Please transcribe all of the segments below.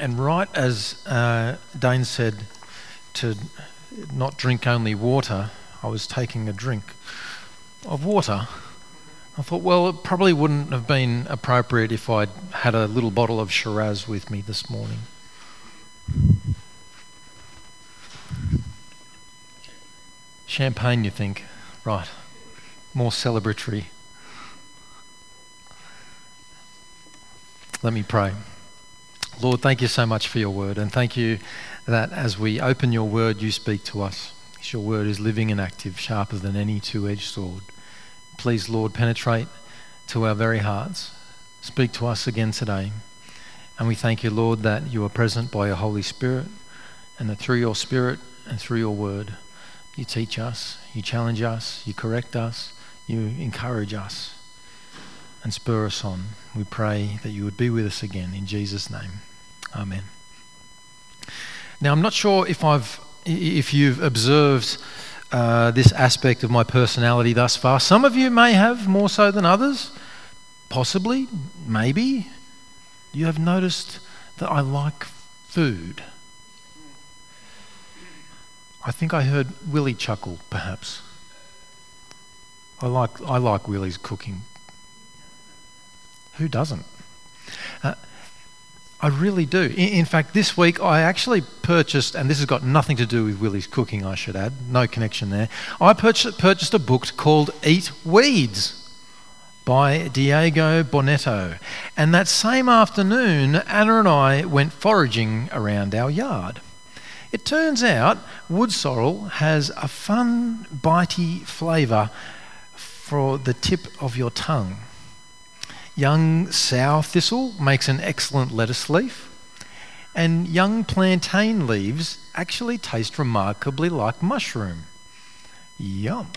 And right as uh, Dane said to not drink only water, I was taking a drink of water. I thought, well, it probably wouldn't have been appropriate if I'd had a little bottle of Shiraz with me this morning. Champagne, you think? Right. More celebratory. Let me pray. Lord, thank you so much for your word, and thank you that as we open your word, you speak to us. Your word is living and active, sharper than any two edged sword. Please, Lord, penetrate to our very hearts. Speak to us again today. And we thank you, Lord, that you are present by your Holy Spirit, and that through your Spirit and through your word, you teach us, you challenge us, you correct us, you encourage us, and spur us on. We pray that you would be with us again in Jesus' name. Amen. Now, I'm not sure if I've if you've observed uh, this aspect of my personality thus far. Some of you may have more so than others, possibly, maybe. You have noticed that I like food. I think I heard Willie chuckle, perhaps. I like, I like Willie's cooking. Who doesn't? Uh, I really do. In, in, fact, this week I actually purchased, and this has got nothing to do with Willie's cooking, I should add, no connection there. I purchased, purchased a book called Eat Weeds by Diego Bonetto. And that same afternoon, Anna and I went foraging around our yard. It turns out wood sorrel has a fun, bitey flavour for the tip of your tongue. Young sow thistle makes an excellent lettuce leaf, and young plantain leaves actually taste remarkably like mushroom. Yum.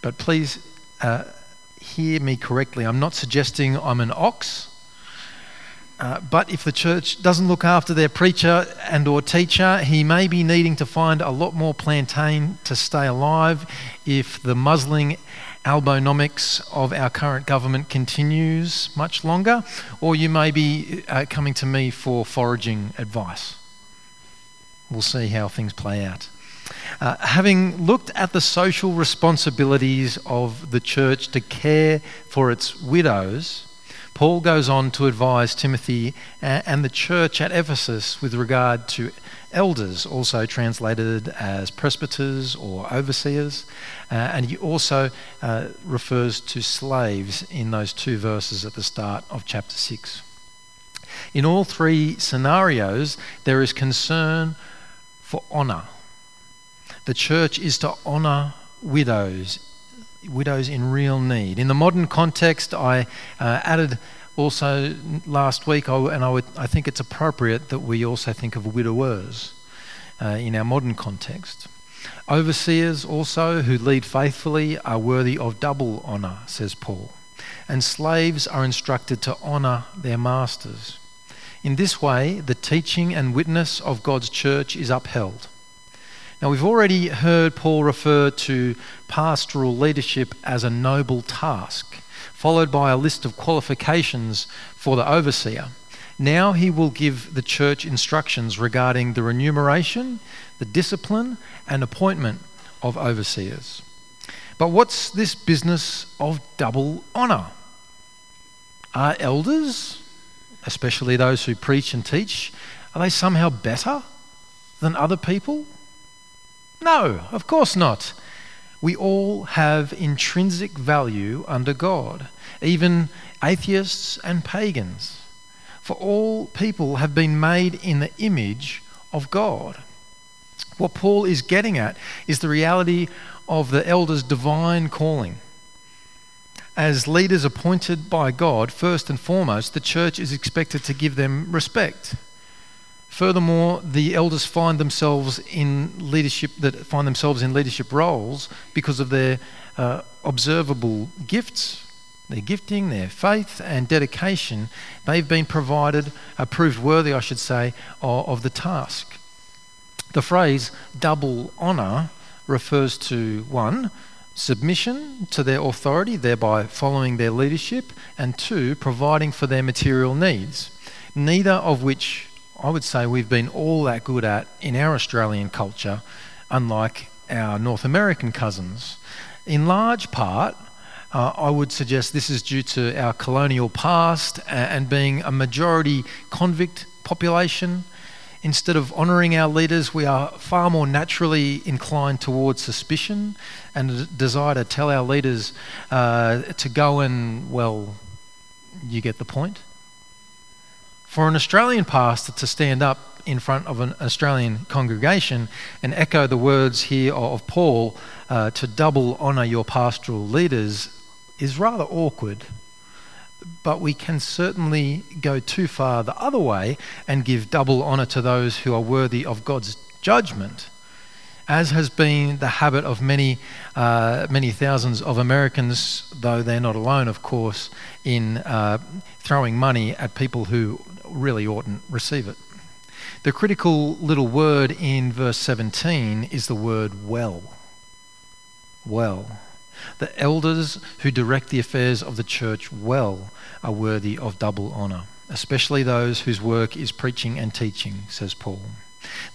But please uh, hear me correctly. I'm not suggesting I'm an ox. Uh, but if the church doesn't look after their preacher and or teacher, he may be needing to find a lot more plantain to stay alive if the muzzling albonomics of our current government continues much longer, or you may be uh, coming to me for foraging advice. We'll see how things play out. Uh, having looked at the social responsibilities of the church to care for its widows, Paul goes on to advise Timothy and the church at Ephesus with regard to elders, also translated as presbyters or overseers. Uh, and he also uh, refers to slaves in those two verses at the start of chapter 6. In all three scenarios, there is concern for honour. The church is to honour widows, widows in real need. In the modern context, I uh, added also last week, and I, would, I think it's appropriate that we also think of widowers uh, in our modern context. Overseers also who lead faithfully are worthy of double honour, says Paul. And slaves are instructed to honour their masters. In this way, the teaching and witness of God's church is upheld. Now, we've already heard Paul refer to pastoral leadership as a noble task followed by a list of qualifications for the overseer. Now he will give the church instructions regarding the remuneration, the discipline, and appointment of overseers. But what's this business of double honour? Are elders, especially those who preach and teach, are they somehow better than other people? No, of course not. We all have intrinsic value under God, even atheists and pagans. For all people have been made in the image of God. What Paul is getting at is the reality of the elders' divine calling. As leaders appointed by God, first and foremost, the church is expected to give them respect Furthermore, the elders find themselves in leadership that find themselves in leadership roles because of their uh, observable gifts, their gifting, their faith, and dedication. They've been provided, uh, proved worthy, I should say, of, of the task. The phrase double honour refers to one, submission to their authority, thereby following their leadership, and two, providing for their material needs neither of which I would say we've been all that good at in our Australian culture, unlike our North American cousins. In large part, uh, I would suggest this is due to our colonial past and being a majority convict population. Instead of honouring our leaders, we are far more naturally inclined towards suspicion and a desire to tell our leaders uh, to go and, well, you get the point. For an Australian pastor to stand up in front of an Australian congregation and echo the words here of Paul uh, to double honour your pastoral leaders is rather awkward. But we can certainly go too far the other way and give double honour to those who are worthy of God's judgment, as has been the habit of many, uh, many thousands of Americans, though they're not alone, of course, in uh, throwing money at people who really oughtn't receive it. The critical little word in verse 17 is the word well. Well. The elders who direct the affairs of the church well are worthy of double honour, especially those whose work is preaching and teaching, says Paul.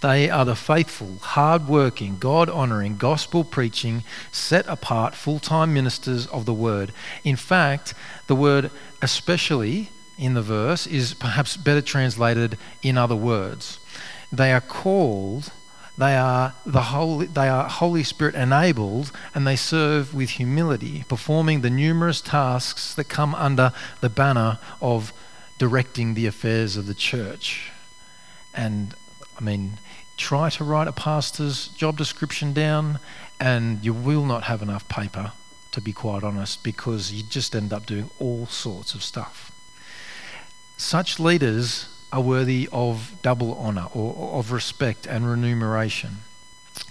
They are the faithful, hard working, God honouring, gospel preaching, set apart, full time ministers of the word. In fact, the word especially in the verse is perhaps better translated in other words. They are called, they are, the Holy, they are Holy Spirit enabled, and they serve with humility, performing the numerous tasks that come under the banner of directing the affairs of the church. And I mean, try to write a pastor's job description down, and you will not have enough paper, to be quite honest, because you just end up doing all sorts of stuff. Such leaders are worthy of double honour or of respect and remuneration.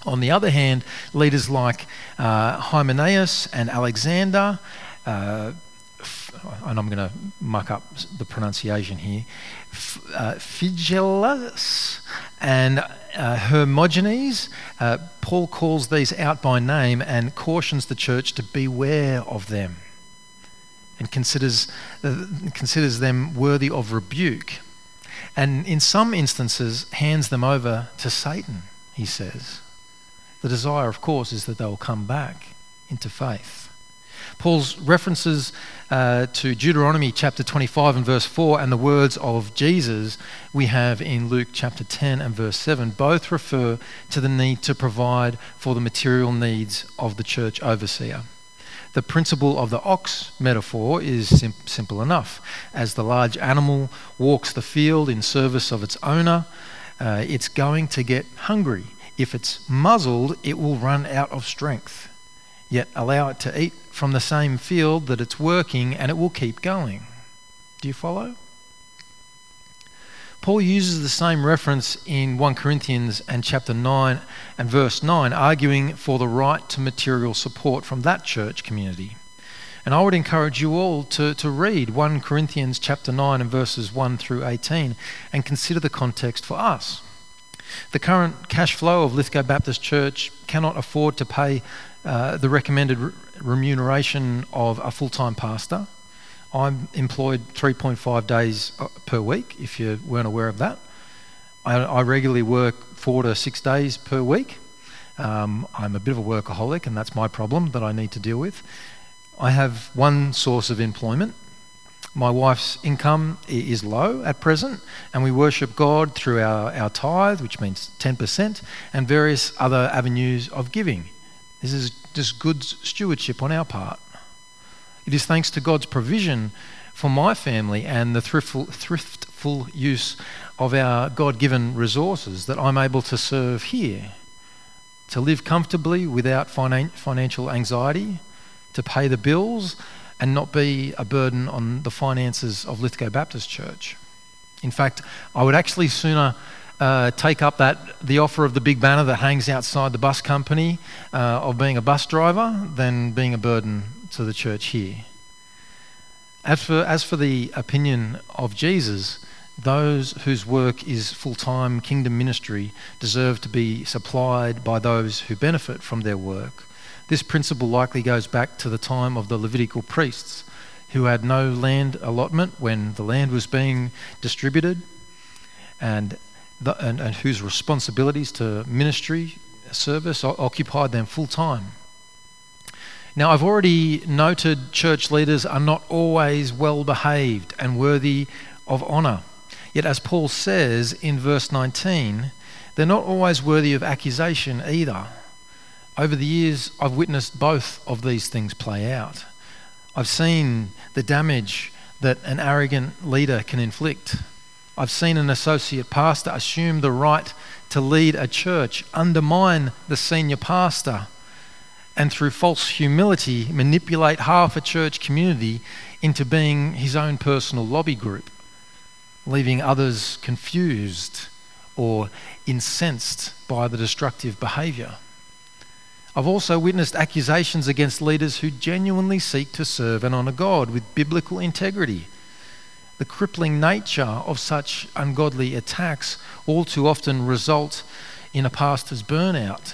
On the other hand, leaders like uh, Hymenaeus and Alexander, uh, and I'm going to muck up the pronunciation here, uh, Phygelus and uh, Hermogenes, uh, Paul calls these out by name and cautions the church to beware of them and considers, uh, considers them worthy of rebuke. And in some instances, hands them over to Satan, he says. The desire, of course, is that they will come back into faith. Paul's references uh, to Deuteronomy chapter 25 and verse 4 and the words of Jesus we have in Luke chapter 10 and verse 7 both refer to the need to provide for the material needs of the church overseer. The principle of the ox metaphor is sim- simple enough. As the large animal walks the field in service of its owner, uh, it's going to get hungry. If it's muzzled, it will run out of strength. Yet allow it to eat from the same field that it's working and it will keep going. Do you follow? Paul uses the same reference in 1 Corinthians and chapter 9 and verse 9, arguing for the right to material support from that church community. And I would encourage you all to, to read 1 Corinthians chapter 9 and verses 1 through 18 and consider the context for us. The current cash flow of Lithgow Baptist Church cannot afford to pay uh, the recommended re- remuneration of a full time pastor. I'm employed 3.5 days uh, per week, if you weren't aware of that. I, I regularly work four to six days per week. Um, I'm a bit of a workaholic, and that's my problem that I need to deal with. I have one source of employment. My wife's income is low at present, and we worship God through our, our tithe, which means 10%, and various other avenues of giving. This is just good stewardship on our part. It is thanks to God's provision for my family and the thriftful, thriftful use of our God given resources that I'm able to serve here, to live comfortably without finan- financial anxiety, to pay the bills, and not be a burden on the finances of Lithgow Baptist Church. In fact, I would actually sooner uh, take up that the offer of the big banner that hangs outside the bus company uh, of being a bus driver than being a burden to the church here. As for, as for the opinion of Jesus, those whose work is full time kingdom ministry deserve to be supplied by those who benefit from their work. This principle likely goes back to the time of the Levitical priests, who had no land allotment when the land was being distributed, and, the, and, and whose responsibilities to ministry service occupied them full time. Now, I've already noted church leaders are not always well behaved and worthy of honour. Yet, as Paul says in verse 19, they're not always worthy of accusation either. Over the years, I've witnessed both of these things play out. I've seen the damage that an arrogant leader can inflict. I've seen an associate pastor assume the right to lead a church, undermine the senior pastor, and through false humility manipulate half a church community into being his own personal lobby group, leaving others confused or incensed by the destructive behaviour. I've also witnessed accusations against leaders who genuinely seek to serve and honour God with biblical integrity. The crippling nature of such ungodly attacks all too often result in a pastor's burnout,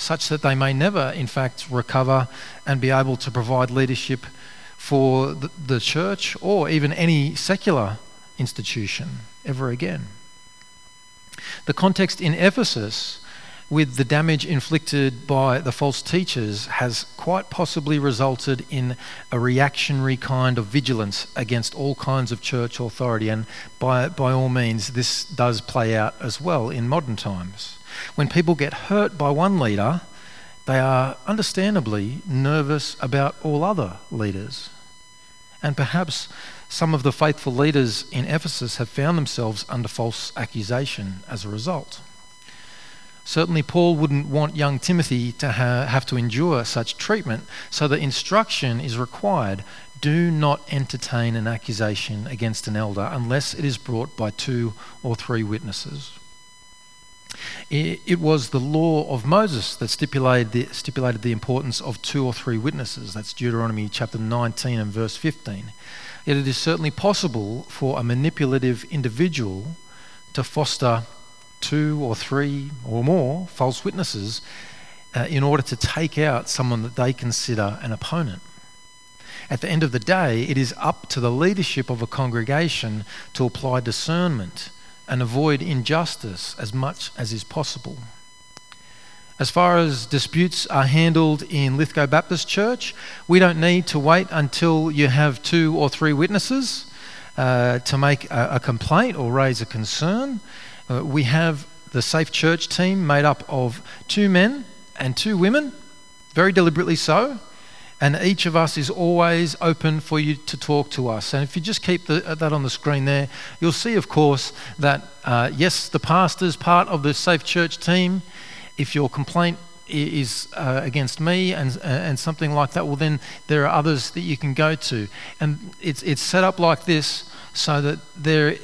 such that they may never, in fact, recover and be able to provide leadership for the church or even any secular institution ever again. The context in Ephesus with the damage inflicted by the false teachers has quite possibly resulted in a reactionary kind of vigilance against all kinds of church authority. And by, by all means, this does play out as well in modern times. When people get hurt by one leader, they are understandably nervous about all other leaders. And perhaps some of the faithful leaders in Ephesus have found themselves under false accusation as a result. Certainly, Paul wouldn't want young Timothy to ha- have to endure such treatment, so the instruction is required do not entertain an accusation against an elder unless it is brought by two or three witnesses. It was the law of Moses that stipulated the, stipulated the importance of two or three witnesses. That's Deuteronomy chapter 19 and verse 15. Yet it is certainly possible for a manipulative individual to foster two or three or more false witnesses uh, in order to take out someone that they consider an opponent. At the end of the day, it is up to the leadership of a congregation to apply discernment and avoid injustice as much as is possible. As far as disputes are handled in Lithgow Baptist Church, we don't need to wait until you have two or three witnesses uh, to make a, a, complaint or raise a concern. Uh, we have the Safe Church team made up of two men and two women, very deliberately so. And each of us is always open for you to talk to us. And if you just keep the, uh, that on the screen there, you'll see, of course, that uh, yes, the pastor's part of the Safe Church team. If your complaint is uh, against me and, uh, and something like that, well, then there are others that you can go to. And it's, it's set up like this so that there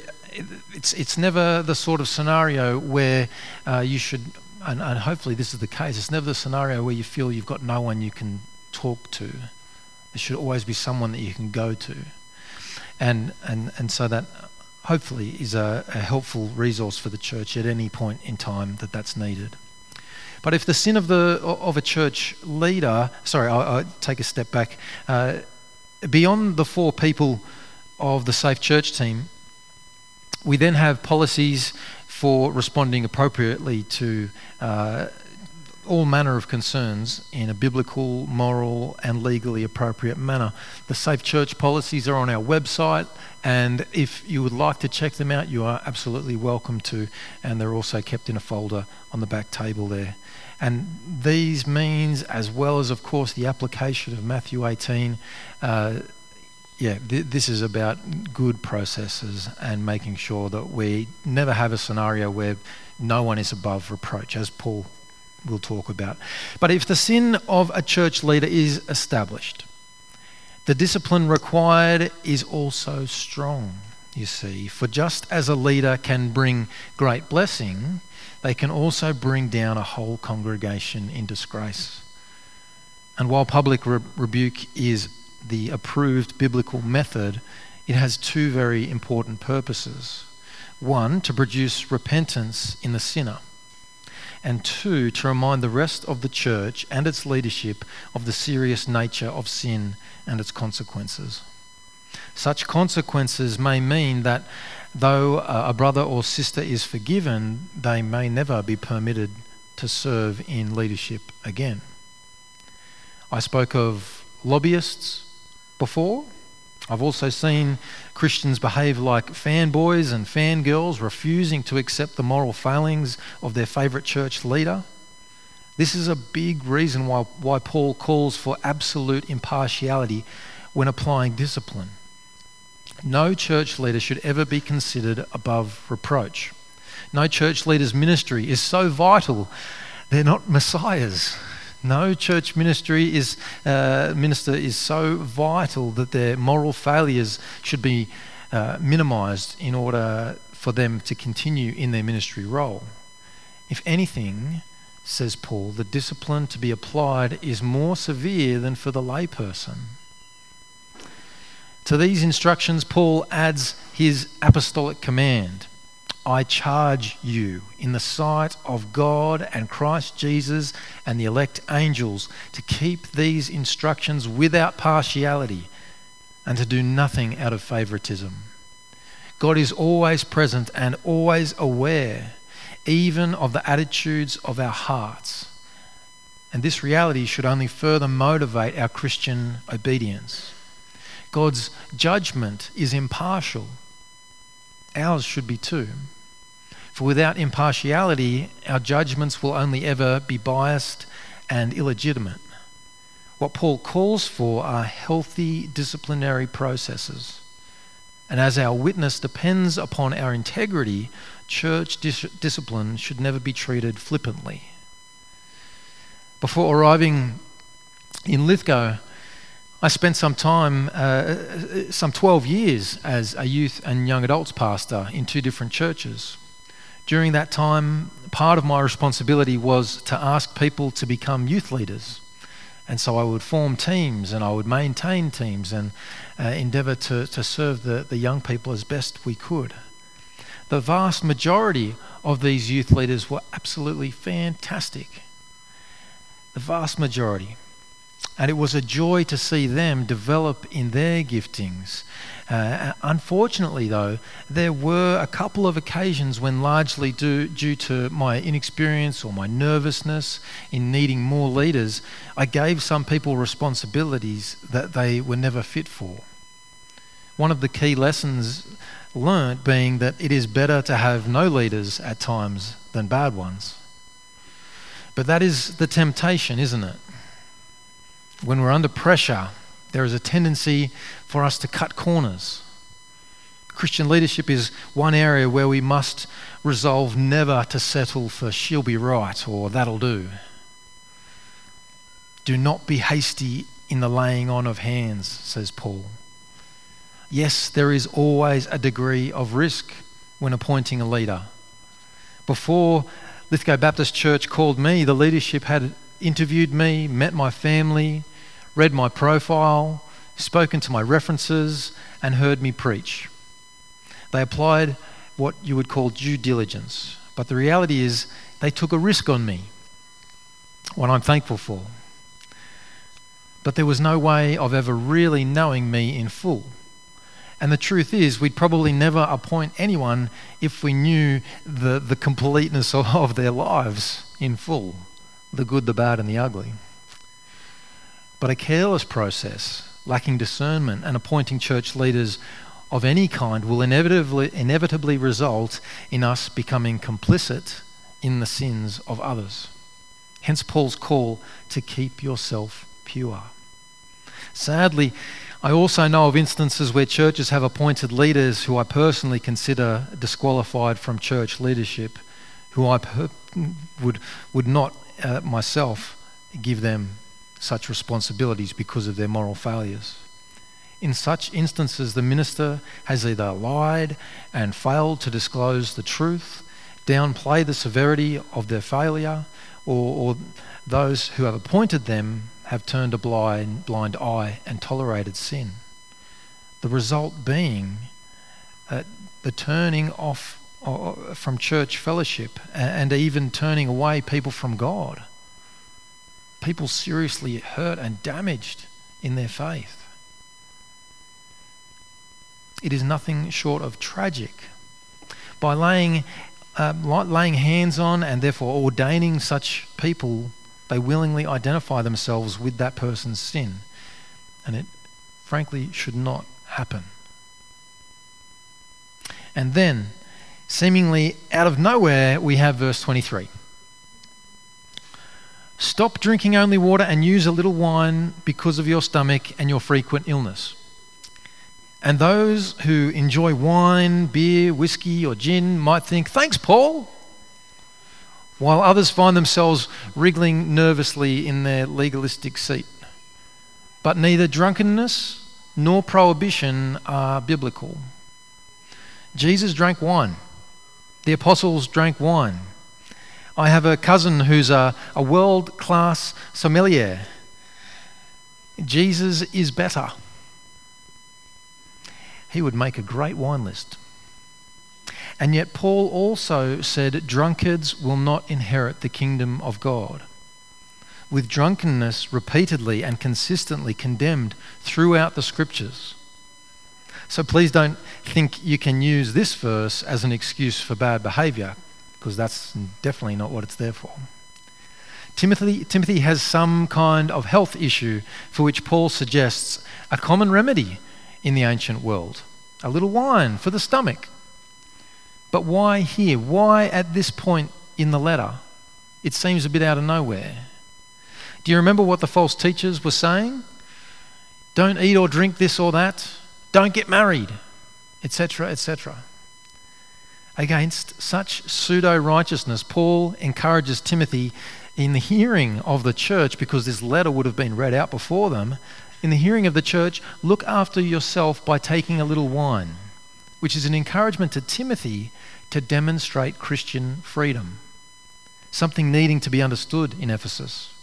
it's, it's never the sort of scenario where uh, you should, and, and hopefully this is the case, it's never the scenario where you feel you've got no one you can talk to. There should always be someone that you can go to. And, and, and so that hopefully is a, a helpful resource for the church at any point in time that that's needed. But if the sin of the of a church leader, sorry, I'll, I'll take a step back. Uh, beyond the four people of the Safe Church team, we then have policies for responding appropriately to uh, all manner of concerns in a biblical, moral, and legally appropriate manner. The Safe Church policies are on our website, and if you would like to check them out, you are absolutely welcome to. And they're also kept in a folder on the back table there. And these means, as well as, of course, the application of Matthew 18, uh, yeah, th- this is about good processes and making sure that we never have a scenario where no one is above reproach, as Paul will talk about. But if the sin of a church leader is established, the discipline required is also strong, you see. For just as a leader can bring great blessing, they can also bring down a whole congregation in disgrace. And while public re- rebuke is the approved biblical method, it has two very important purposes. One, to produce repentance in the sinner, and two, to remind the rest of the church and its leadership of the serious nature of sin and its consequences. Such consequences may mean that though a brother or sister is forgiven, they may never be permitted to serve in leadership again. I spoke of lobbyists before. I've also seen Christians behave like fanboys and fangirls, refusing to accept the moral failings of their favourite church leader. This is a big reason why, why Paul calls for absolute impartiality when applying discipline. No church leader should ever be considered above reproach. No church leader's ministry is so vital, they're not messiahs. No church ministry is, uh, minister is so vital that their moral failures should be uh, minimized in order for them to continue in their ministry role. If anything, says Paul, the discipline to be applied is more severe than for the layperson. To these instructions, Paul adds his apostolic command I charge you in the sight of God and Christ Jesus and the elect angels to keep these instructions without partiality and to do nothing out of favoritism. God is always present and always aware, even of the attitudes of our hearts. And this reality should only further motivate our Christian obedience. God's judgment is impartial. Ours should be too. For without impartiality, our judgments will only ever be biased and illegitimate. What Paul calls for are healthy disciplinary processes. And as our witness depends upon our integrity, church dis- discipline should never be treated flippantly. Before arriving in Lithgow, I spent some time, uh, some 12 years, as a youth and young adults pastor in two different churches. During that time, part of my responsibility was to ask people to become youth leaders. And so I would form teams and I would maintain teams and uh, endeavour to, to serve the, the young people as best we could. The vast majority of these youth leaders were absolutely fantastic. The vast majority. And it was a joy to see them develop in their giftings uh, unfortunately, though, there were a couple of occasions when, largely due, due to my inexperience or my nervousness in needing more leaders, I gave some people responsibilities that they were never fit for. One of the key lessons learnt being that it is better to have no leaders at times than bad ones. But that is the temptation, isn't it? When we're under pressure, there is a tendency for us to cut corners. Christian leadership is one area where we must resolve never to settle for she'll be right or that'll do. Do not be hasty in the laying on of hands, says Paul. Yes, there is always a degree of risk when appointing a leader. Before Lithgow Baptist Church called me, the leadership had interviewed me, met my family, read my profile, spoken to my references, and heard me preach. They applied what you would call due diligence, but the reality is they took a risk on me, one I'm thankful for. But there was no way of ever really knowing me in full. And the truth is, we'd probably never appoint anyone if we knew the, the completeness of, of their lives in full the good, the bad, and the ugly. But a careless process, lacking discernment, and appointing church leaders of any kind will inevitably, inevitably result in us becoming complicit in the sins of others. Hence, Paul's call to keep yourself pure. Sadly, I also know of instances where churches have appointed leaders who I personally consider disqualified from church leadership, who I per- would, would not uh, myself give them such responsibilities because of their moral failures. In such instances, the minister has either lied and failed to disclose the truth, downplay the severity of their failure, or, or those who have appointed them have turned a blind, blind eye and tolerated sin. The result being uh, the turning off uh, from church fellowship and even turning away people from God people seriously hurt and damaged in their faith. It is nothing short of tragic. By laying, uh, laying hands on and therefore ordaining such people, they willingly identify themselves with that person's sin. And it frankly should not happen. And then, seemingly out of nowhere, we have verse 23. Stop drinking only water and use a little wine because of your stomach and your frequent illness. And those who enjoy wine, beer, whiskey, or gin might think, Thanks, Paul. While others find themselves wriggling nervously in their legalistic seat. But neither drunkenness nor prohibition are biblical. Jesus drank wine, the apostles drank wine. I have a cousin who's a, a world class sommelier. Jesus is better. He would make a great wine list. And yet, Paul also said, Drunkards will not inherit the kingdom of God. With drunkenness repeatedly and consistently condemned throughout the scriptures. So please don't think you can use this verse as an excuse for bad behavior, because that's definitely not what it's there for. Timothy, Timothy has some kind of health issue for which Paul suggests a common remedy in the ancient world a little wine for the stomach. But why here? Why at this point in the letter? It seems a bit out of nowhere. Do you remember what the false teachers were saying? Don't eat or drink this or that. Don't get married, etc., etc. Against such pseudo righteousness, Paul encourages Timothy in the hearing of the church, because this letter would have been read out before them, in the hearing of the church, look after yourself by taking a little wine, which is an encouragement to Timothy to demonstrate Christian freedom, something needing to be understood in Ephesus.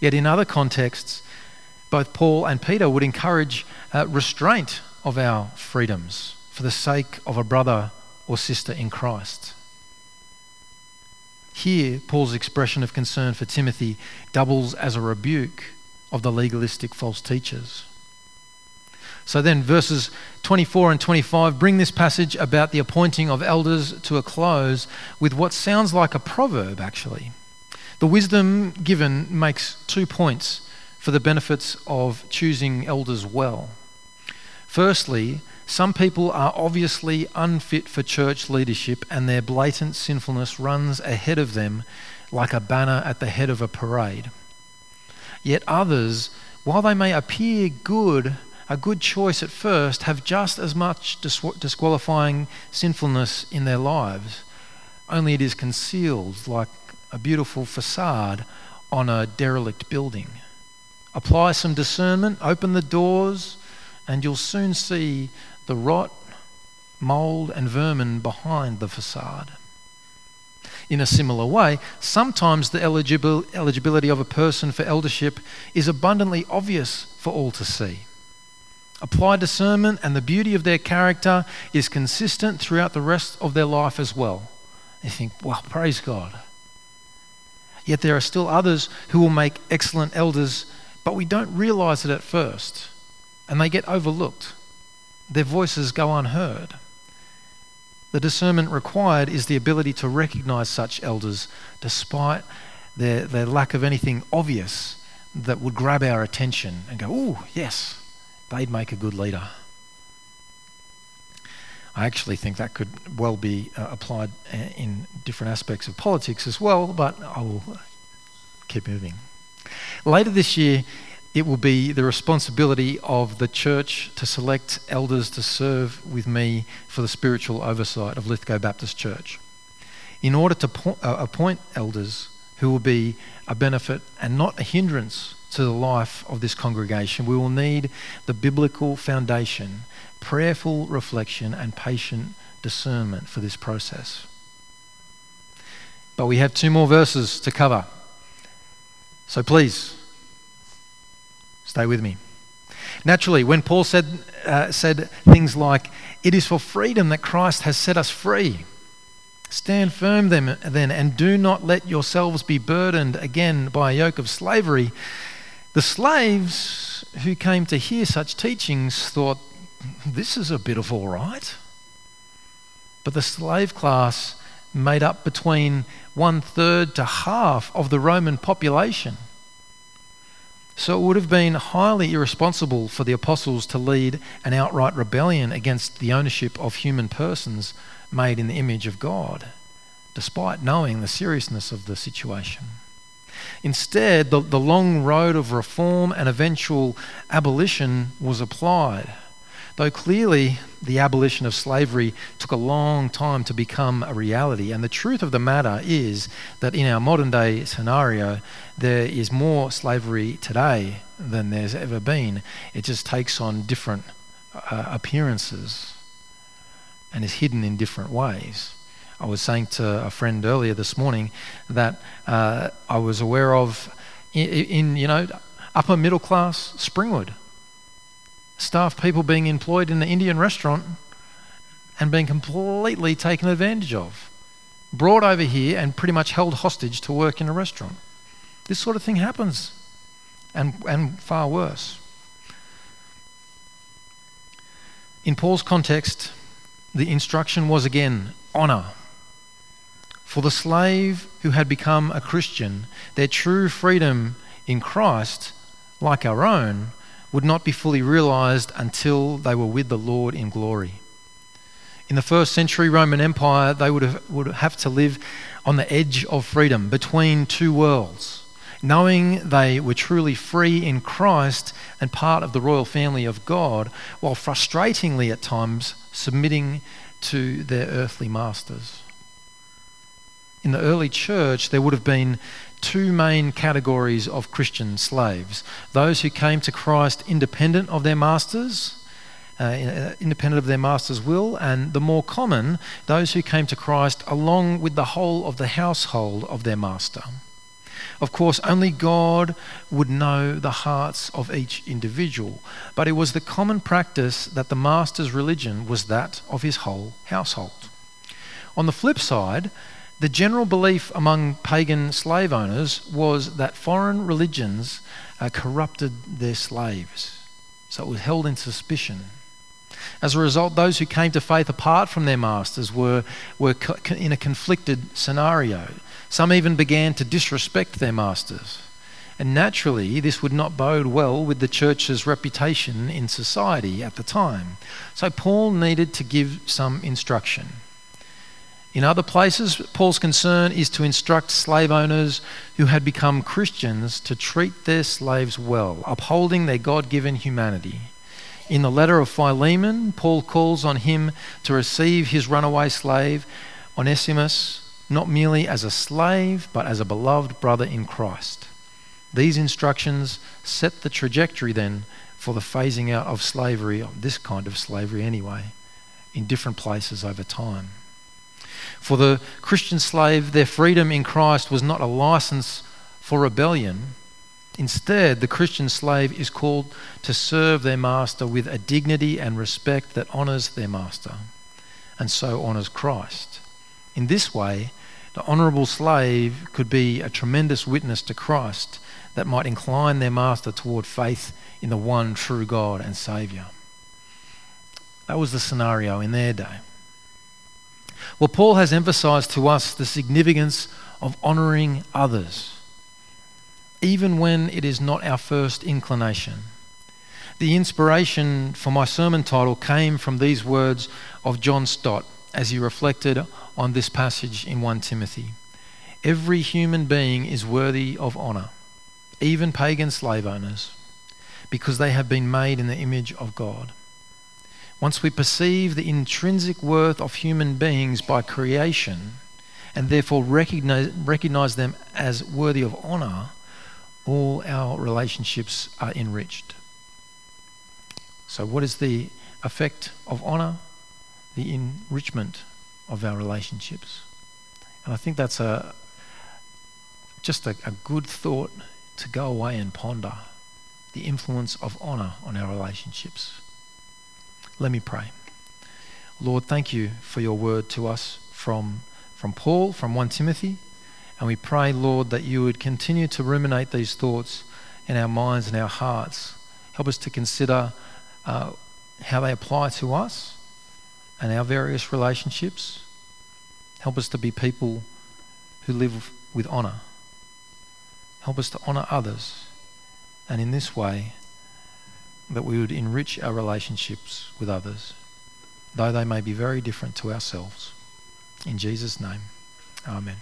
Yet in other contexts, both Paul and Peter would encourage uh, restraint of our freedoms for the sake of a brother or sister in Christ. Here, Paul's expression of concern for Timothy doubles as a rebuke of the legalistic false teachers. So then, verses 24 and 25 bring this passage about the appointing of elders to a close with what sounds like a proverb, actually. The wisdom given makes two points for the benefits of choosing elders well. Firstly, some people are obviously unfit for church leadership, and their blatant sinfulness runs ahead of them like a banner at the head of a parade. Yet others, while they may appear good, a good choice at first, have just as much disqualifying sinfulness in their lives, only it is concealed like a beautiful facade on a derelict building. Apply some discernment, open the doors, and you'll soon see the rot, mould, and vermin behind the facade. In a similar way, sometimes the eligibility of a person for eldership is abundantly obvious for all to see. Applied discernment and the beauty of their character is consistent throughout the rest of their life as well. You think, well, praise God. Yet there are still others who will make excellent elders, but we don't realize it at first, and they get overlooked their voices go unheard. The discernment required is the ability to recognize such elders despite their, their lack of anything obvious that would grab our attention and go, oh, yes, they'd make a good leader. I actually think that could well be uh, applied uh, in different aspects of politics as well, but I will keep moving. Later this year, it will be the responsibility of the church to select elders to serve with me for the spiritual oversight of Lithgow Baptist Church. In order to uh, appoint elders who will be a benefit and not a hindrance to the life of this congregation, we will need the biblical foundation, prayerful reflection, and patient discernment for this process. But we have two more verses to cover. So please, Stay with me. Naturally, when Paul said, uh, said things like, It is for freedom that Christ has set us free, stand firm then, then and do not let yourselves be burdened again by a yoke of slavery. The slaves who came to hear such teachings thought, this is a bit of all right. But the slave class made up between one third to half of the Roman population. So it would have been highly irresponsible for the apostles to lead an outright rebellion against the ownership of human persons made in the image of God, despite knowing the seriousness of the situation. Instead, the, the long road of reform and eventual abolition was applied. Though clearly the abolition of slavery took a long time to become a reality, and the truth of the matter is that in our modern day scenario, there is more slavery today than there's ever been. It just takes on different uh, appearances and is hidden in different ways. I was saying to a friend earlier this morning that uh, I was aware of in, in, you know, upper middle class Springwood staff people being employed in the Indian restaurant and being completely taken advantage of, brought over here and pretty much held hostage to work in a restaurant. This sort of thing happens, and, and far worse. In Paul's context, the instruction was again honour. For the slave who had become a Christian, their true freedom in Christ, like our own, would not be fully realized until they were with the Lord in glory. In the first century Roman Empire, they would have, would have to live on the edge of freedom between two worlds, knowing they were truly free in Christ and part of the royal family of God, while frustratingly at times submitting to their earthly masters. In the early church, there would have been two main categories of Christian slaves those who came to Christ independent of their masters. Uh, independent of their master's will, and the more common, those who came to Christ along with the whole of the household of their master. Of course, only God would know the hearts of each individual, but it was the common practice that the master's religion was that of his whole household. On the flip side, the general belief among pagan slave owners was that foreign religions uh, corrupted their slaves, so it was held in suspicion. As a result, those who came to faith apart from their masters were, were co- in a conflicted scenario. Some even began to disrespect their masters. And naturally, this would not bode well with the church's reputation in society at the time. So, Paul needed to give some instruction. In other places, Paul's concern is to instruct slave owners who had become Christians to treat their slaves well, upholding their God given humanity. In the letter of Philemon, Paul calls on him to receive his runaway slave, Onesimus, not merely as a slave, but as a beloved brother in Christ. These instructions set the trajectory then for the phasing out of slavery, this kind of slavery anyway, in different places over time. For the Christian slave, their freedom in Christ was not a license for rebellion. Instead, the Christian slave is called to serve their master with a dignity and respect that honours their master and so honours Christ. In this way, the honourable slave could be a tremendous witness to Christ that might incline their master toward faith in the one true God and Saviour. That was the scenario in their day. Well, Paul has emphasized to us the significance of honoring others, even when it is not our first inclination. The inspiration for my sermon title came from these words of John Stott as he reflected on this passage in 1 Timothy. Every human being is worthy of honour, even pagan slave owners, because they have been made in the image of God. Once we perceive the intrinsic worth of human beings by creation and therefore recognize, recognize them as worthy of honour, all our relationships are enriched. So, what is the effect of honour? The enrichment of our relationships. And I think that's a just a, a good thought to go away and ponder the influence of honour on our relationships. Let me pray. Lord, thank you for your word to us from, from Paul, from 1 Timothy. And we pray, Lord, that you would continue to ruminate these thoughts in our minds and our hearts. Help us to consider uh, how they apply to us and our various relationships. Help us to be people who live with honour. Help us to honour others. And in this way, that we would enrich our relationships with others, though they may be very different to ourselves. In Jesus' name, Amen.